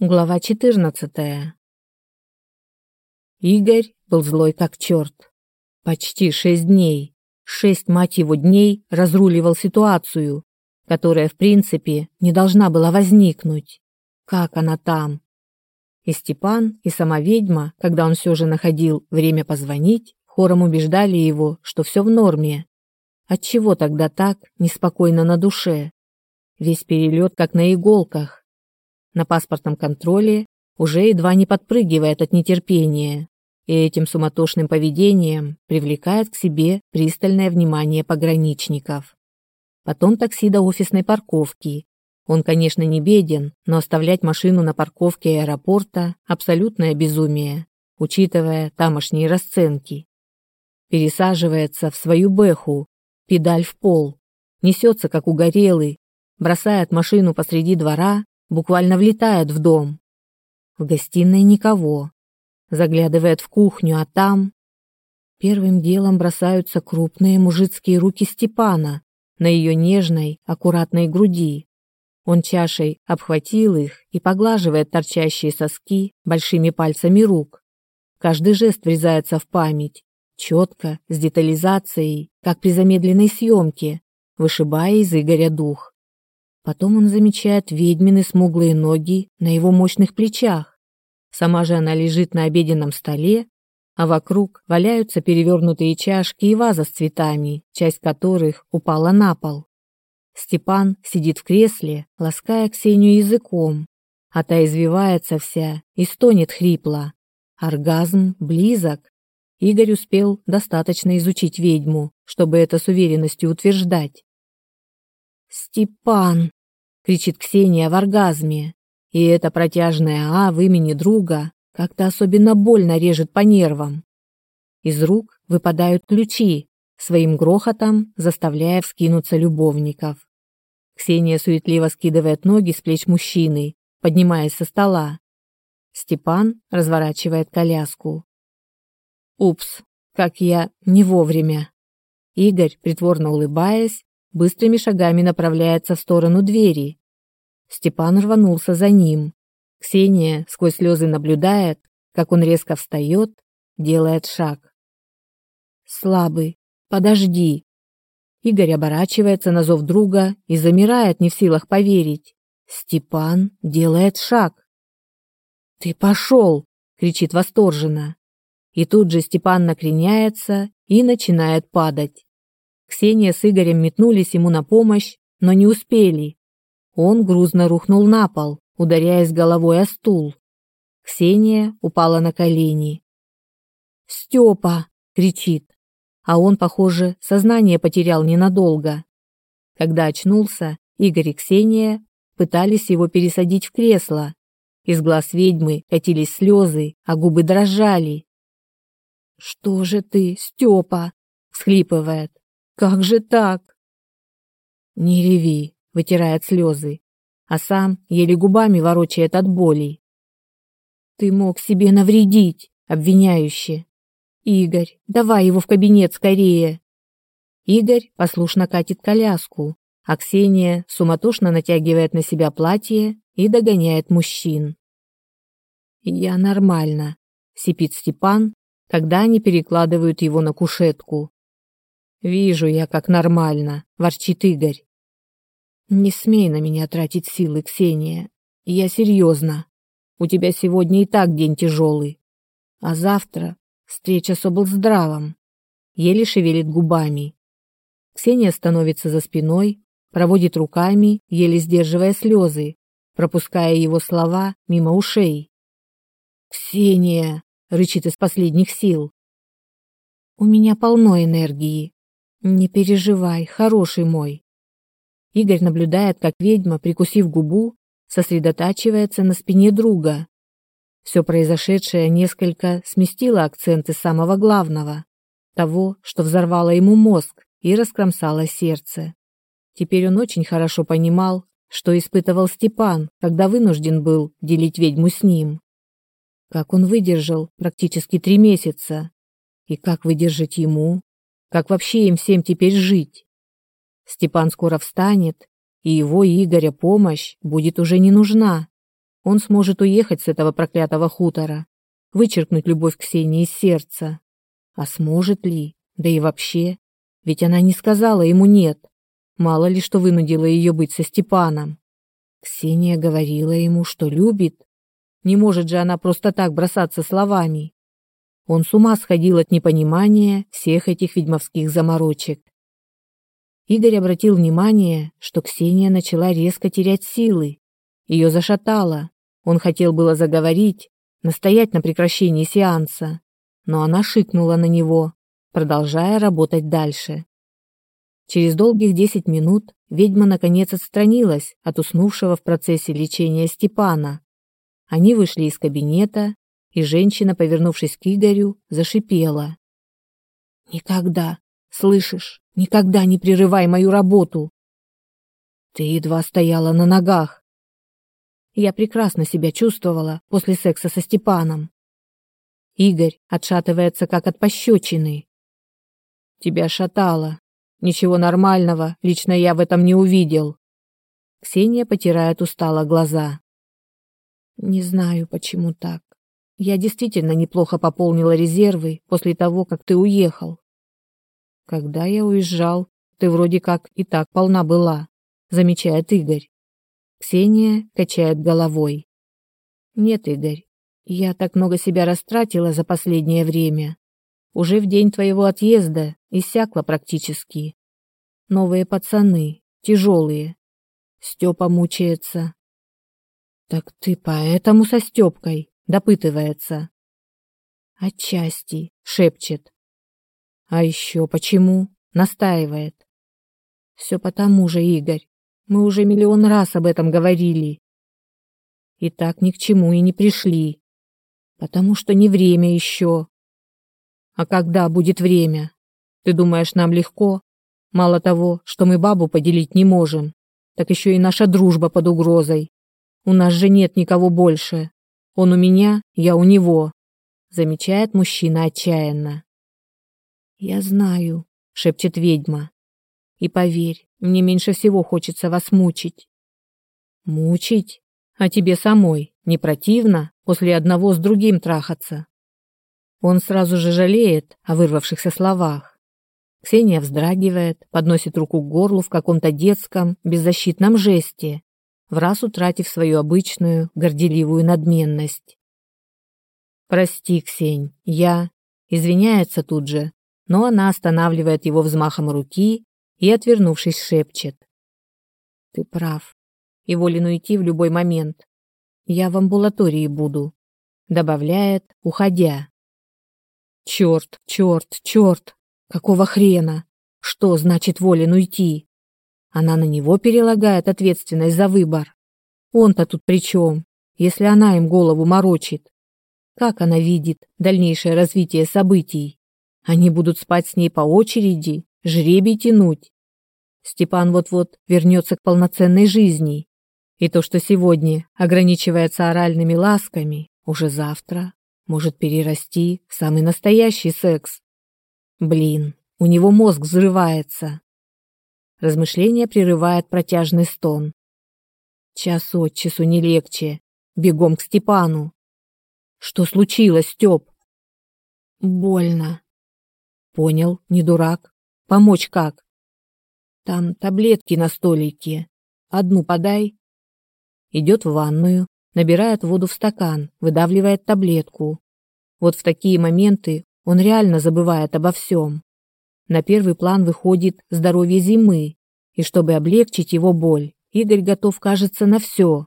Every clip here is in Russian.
Глава 14. Игорь был злой как черт. Почти шесть дней, шесть, мать его, дней разруливал ситуацию, которая, в принципе, не должна была возникнуть. Как она там? И Степан, и сама ведьма, когда он все же находил время позвонить, хором убеждали его, что все в норме. Отчего тогда так неспокойно на душе? Весь перелет как на иголках на паспортном контроле, уже едва не подпрыгивает от нетерпения, и этим суматошным поведением привлекает к себе пристальное внимание пограничников. Потом такси до офисной парковки. Он, конечно, не беден, но оставлять машину на парковке аэропорта – абсолютное безумие, учитывая тамошние расценки. Пересаживается в свою бэху, педаль в пол, несется как угорелый, бросает машину посреди двора буквально влетает в дом. В гостиной никого. Заглядывает в кухню, а там... Первым делом бросаются крупные мужицкие руки Степана на ее нежной, аккуратной груди. Он чашей обхватил их и поглаживает торчащие соски большими пальцами рук. Каждый жест врезается в память, четко, с детализацией, как при замедленной съемке, вышибая из Игоря дух. Потом он замечает ведьмины смуглые ноги на его мощных плечах. Сама же она лежит на обеденном столе, а вокруг валяются перевернутые чашки и ваза с цветами, часть которых упала на пол. Степан сидит в кресле, лаская Ксению языком, а та извивается вся и стонет хрипло. Оргазм близок. Игорь успел достаточно изучить ведьму, чтобы это с уверенностью утверждать. «Степан!» — кричит Ксения в оргазме. И это протяжное «а» в имени друга как-то особенно больно режет по нервам. Из рук выпадают ключи, своим грохотом заставляя вскинуться любовников. Ксения суетливо скидывает ноги с плеч мужчины, поднимаясь со стола. Степан разворачивает коляску. Упс, как я не вовремя. Игорь, притворно улыбаясь, быстрыми шагами направляется в сторону двери. Степан рванулся за ним. Ксения сквозь слезы наблюдает, как он резко встает, делает шаг. «Слабый, подожди!» Игорь оборачивается на зов друга и замирает, не в силах поверить. Степан делает шаг. «Ты пошел!» — кричит восторженно. И тут же Степан накреняется и начинает падать. Ксения с Игорем метнулись ему на помощь, но не успели. Он грузно рухнул на пол, ударяясь головой о стул. Ксения упала на колени. «Степа!» — кричит. А он, похоже, сознание потерял ненадолго. Когда очнулся, Игорь и Ксения пытались его пересадить в кресло. Из глаз ведьмы катились слезы, а губы дрожали. «Что же ты, Степа?» — всхлипывает. Как же так? Не реви, вытирает слезы, а сам еле губами ворочает от боли. Ты мог себе навредить, обвиняюще. Игорь, давай его в кабинет скорее. Игорь послушно катит коляску, а Ксения суматошно натягивает на себя платье и догоняет мужчин. «Я нормально», — сипит Степан, когда они перекладывают его на кушетку. Вижу я, как нормально, ворчит Игорь. Не смей на меня тратить силы, Ксения. Я серьезно. У тебя сегодня и так день тяжелый. А завтра встреча с облздравом. Еле шевелит губами. Ксения становится за спиной, проводит руками, еле сдерживая слезы, пропуская его слова мимо ушей. «Ксения!» — рычит из последних сил. «У меня полно энергии. Не переживай, хороший мой. Игорь наблюдает, как ведьма, прикусив губу, сосредотачивается на спине друга. Все произошедшее несколько сместило акценты самого главного, того, что взорвало ему мозг и раскромсало сердце. Теперь он очень хорошо понимал, что испытывал Степан, когда вынужден был делить ведьму с ним. Как он выдержал практически три месяца, и как выдержать ему, как вообще им всем теперь жить? Степан скоро встанет, и его Игоря помощь будет уже не нужна. Он сможет уехать с этого проклятого хутора, вычеркнуть любовь Ксении из сердца. А сможет ли? Да и вообще, ведь она не сказала ему «нет». Мало ли что вынудило ее быть со Степаном. Ксения говорила ему, что любит. Не может же она просто так бросаться словами. Он с ума сходил от непонимания всех этих ведьмовских заморочек. Игорь обратил внимание, что Ксения начала резко терять силы. Ее зашатало. Он хотел было заговорить, настоять на прекращении сеанса, но она шикнула на него, продолжая работать дальше. Через долгих десять минут ведьма наконец отстранилась от уснувшего в процессе лечения Степана. Они вышли из кабинета, и женщина, повернувшись к Игорю, зашипела. «Никогда, слышишь, никогда не прерывай мою работу!» «Ты едва стояла на ногах!» Я прекрасно себя чувствовала после секса со Степаном. Игорь отшатывается, как от пощечины. Тебя шатало. Ничего нормального лично я в этом не увидел. Ксения потирает устало глаза. Не знаю, почему так. Я действительно неплохо пополнила резервы после того, как ты уехал. Когда я уезжал, ты вроде как и так полна была, замечает Игорь. Ксения качает головой. Нет, Игорь, я так много себя растратила за последнее время. Уже в день твоего отъезда иссякла практически. Новые пацаны, тяжелые. Степа мучается. Так ты поэтому со Степкой, допытывается. Отчасти, шепчет. А еще почему? Настаивает. Все потому же, Игорь. Мы уже миллион раз об этом говорили. И так ни к чему и не пришли. Потому что не время еще. А когда будет время? Ты думаешь, нам легко? Мало того, что мы бабу поделить не можем, так еще и наша дружба под угрозой. У нас же нет никого больше. Он у меня, я у него. Замечает мужчина отчаянно. Я знаю, шепчет ведьма. И поверь, мне меньше всего хочется вас мучить. Мучить? А тебе самой не противно после одного с другим трахаться? Он сразу же жалеет о вырвавшихся словах. Ксения вздрагивает, подносит руку к горлу в каком-то детском, беззащитном жесте, в раз утратив свою обычную, горделивую надменность. «Прости, Ксень, я...» Извиняется тут же, но она останавливает его взмахом руки и, отвернувшись, шепчет. «Ты прав. И волен уйти в любой момент. Я в амбулатории буду», добавляет, уходя. «Черт, черт, черт! Какого хрена? Что значит волен уйти?» Она на него перелагает ответственность за выбор. Он-то тут при чем, если она им голову морочит? Как она видит дальнейшее развитие событий? Они будут спать с ней по очереди, жребий тянуть. Степан вот-вот вернется к полноценной жизни. И то, что сегодня ограничивается оральными ласками, уже завтра может перерасти в самый настоящий секс. Блин, у него мозг взрывается. Размышление прерывает протяжный стон. Час от часу не легче. Бегом к Степану. Что случилось, Степ? Больно. Понял, не дурак. Помочь как? Там таблетки на столике. Одну подай. Идет в ванную, набирает воду в стакан, выдавливает таблетку. Вот в такие моменты он реально забывает обо всем. На первый план выходит здоровье зимы, и чтобы облегчить его боль, Игорь готов, кажется, на все.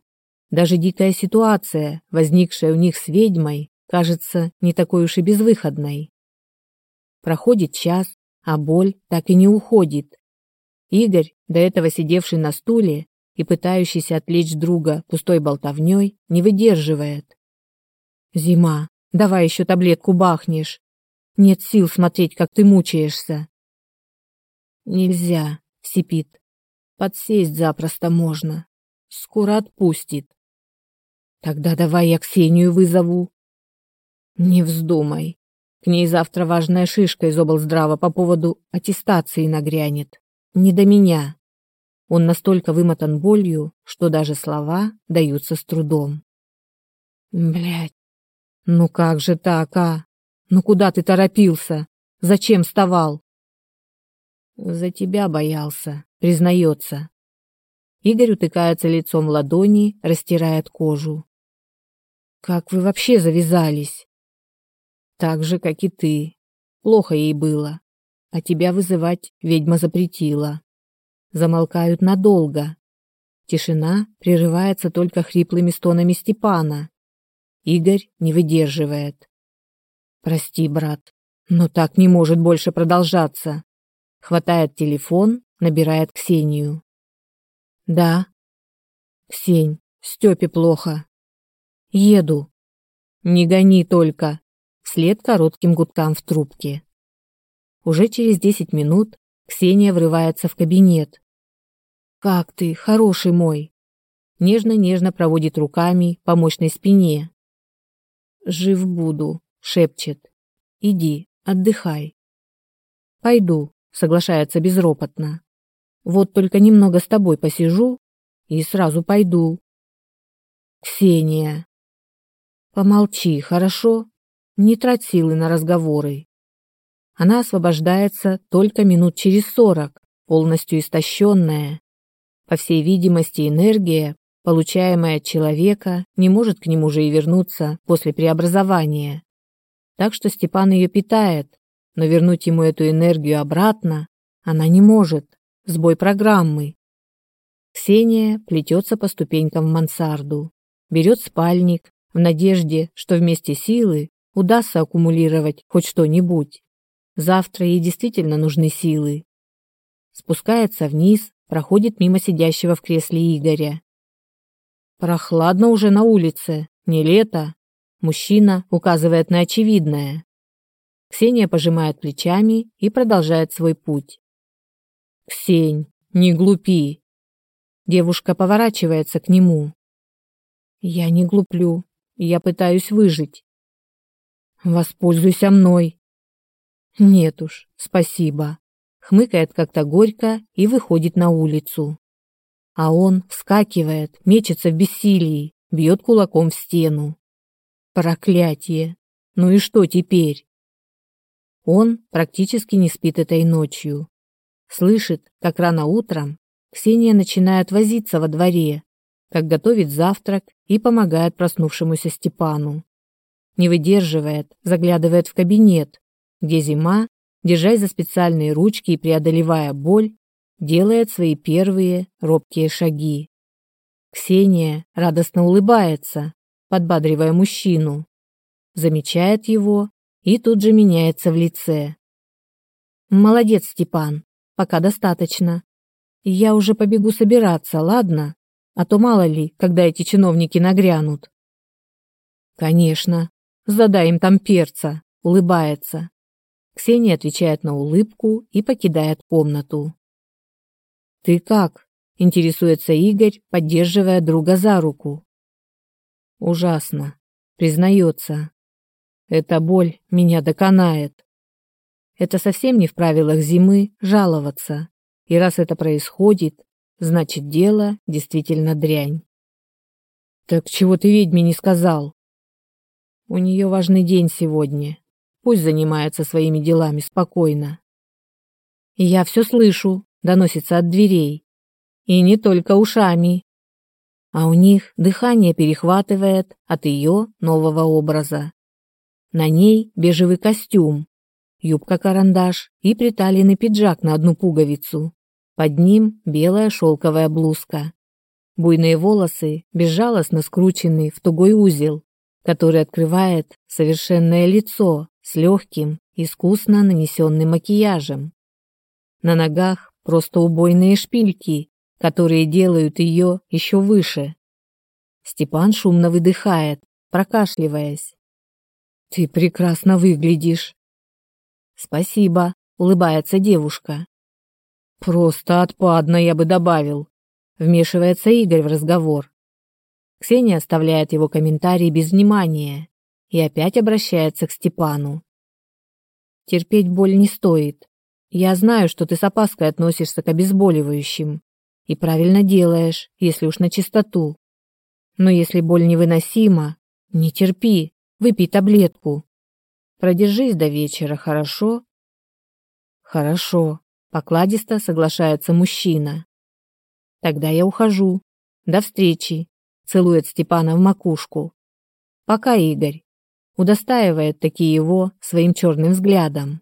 Даже дикая ситуация, возникшая у них с ведьмой, кажется не такой уж и безвыходной. Проходит час, а боль так и не уходит. Игорь, до этого сидевший на стуле и пытающийся отвлечь друга пустой болтовней, не выдерживает. «Зима, давай еще таблетку бахнешь. Нет сил смотреть, как ты мучаешься». «Нельзя», — сипит. «Подсесть запросто можно. Скоро отпустит». «Тогда давай я Ксению вызову». «Не вздумай. К ней завтра важная шишка из облздрава по поводу аттестации нагрянет. Не до меня. Он настолько вымотан болью, что даже слова даются с трудом. Блядь. Ну как же так, а? Ну куда ты торопился? Зачем вставал? За тебя боялся, признается. Игорь утыкается лицом в ладони, растирает кожу. Как вы вообще завязались? Так же, как и ты. Плохо ей было. А тебя вызывать ведьма запретила. Замолкают надолго. Тишина прерывается только хриплыми стонами Степана. Игорь не выдерживает. Прости, брат, но так не может больше продолжаться. Хватает телефон, набирает Ксению. Да. Ксень, Степе плохо. Еду. Не гони только. Вслед коротким гудкам в трубке. Уже через десять минут Ксения врывается в кабинет. Как ты, хороший мой? Нежно-нежно проводит руками по мощной спине. Жив буду, шепчет. Иди, отдыхай. Пойду, соглашается безропотно. Вот только немного с тобой посижу и сразу пойду. Ксения. Помолчи, хорошо? Не трать силы на разговоры. Она освобождается только минут через сорок, полностью истощенная. По всей видимости, энергия, получаемая от человека, не может к нему же и вернуться после преобразования. Так что Степан ее питает, но вернуть ему эту энергию обратно она не может. Сбой программы. Ксения плетется по ступенькам в мансарду, берет спальник в надежде, что вместе силы удастся аккумулировать хоть что-нибудь. Завтра ей действительно нужны силы. Спускается вниз, проходит мимо сидящего в кресле Игоря. Прохладно уже на улице, не лето. Мужчина указывает на очевидное. Ксения пожимает плечами и продолжает свой путь. «Ксень, не глупи!» Девушка поворачивается к нему. «Я не глуплю, я пытаюсь выжить». «Воспользуйся мной». «Нет уж, спасибо», хмыкает как-то горько и выходит на улицу. А он вскакивает, мечется в бессилии, бьет кулаком в стену. Проклятие! Ну и что теперь? Он практически не спит этой ночью. Слышит, как рано утром Ксения начинает возиться во дворе, как готовит завтрак и помогает проснувшемуся Степану. Не выдерживает, заглядывает в кабинет, где зима, держась за специальные ручки и преодолевая боль, делает свои первые робкие шаги. Ксения радостно улыбается, подбадривая мужчину, замечает его и тут же меняется в лице. «Молодец, Степан, пока достаточно. Я уже побегу собираться, ладно? А то мало ли, когда эти чиновники нагрянут». «Конечно, задай им там перца», — улыбается. Ксения отвечает на улыбку и покидает комнату. «Ты как?» – интересуется Игорь, поддерживая друга за руку. «Ужасно», – признается. «Эта боль меня доконает. Это совсем не в правилах зимы жаловаться, и раз это происходит, значит дело действительно дрянь». «Так чего ты ведьме не сказал?» «У нее важный день сегодня. Пусть занимается своими делами спокойно. «Я все слышу», — доносится от дверей. И не только ушами. А у них дыхание перехватывает от ее нового образа. На ней бежевый костюм, юбка-карандаш и приталенный пиджак на одну пуговицу. Под ним белая шелковая блузка. Буйные волосы безжалостно скручены в тугой узел, который открывает совершенное лицо, с легким, искусно нанесенным макияжем. На ногах просто убойные шпильки, которые делают ее еще выше. Степан шумно выдыхает, прокашливаясь. «Ты прекрасно выглядишь». «Спасибо», — улыбается девушка. «Просто отпадно, я бы добавил», — вмешивается Игорь в разговор. Ксения оставляет его комментарий без внимания и опять обращается к Степану. Терпеть боль не стоит. Я знаю, что ты с опаской относишься к обезболивающим. И правильно делаешь, если уж на чистоту. Но если боль невыносима, Не терпи, выпей таблетку. Продержись до вечера, хорошо? Хорошо, покладисто соглашается мужчина. Тогда я ухожу. До встречи. Целует Степана в макушку. Пока, Игорь. Удостаивает таки его своим черным взглядом.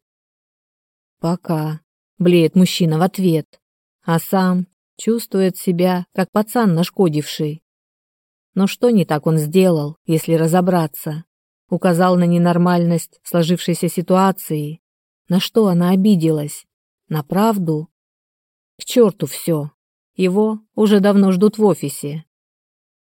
Пока. Блеет мужчина в ответ, а сам чувствует себя, как пацан нашкодивший. Но что не так он сделал, если разобраться? Указал на ненормальность сложившейся ситуации. На что она обиделась? На правду? К черту все. Его уже давно ждут в офисе.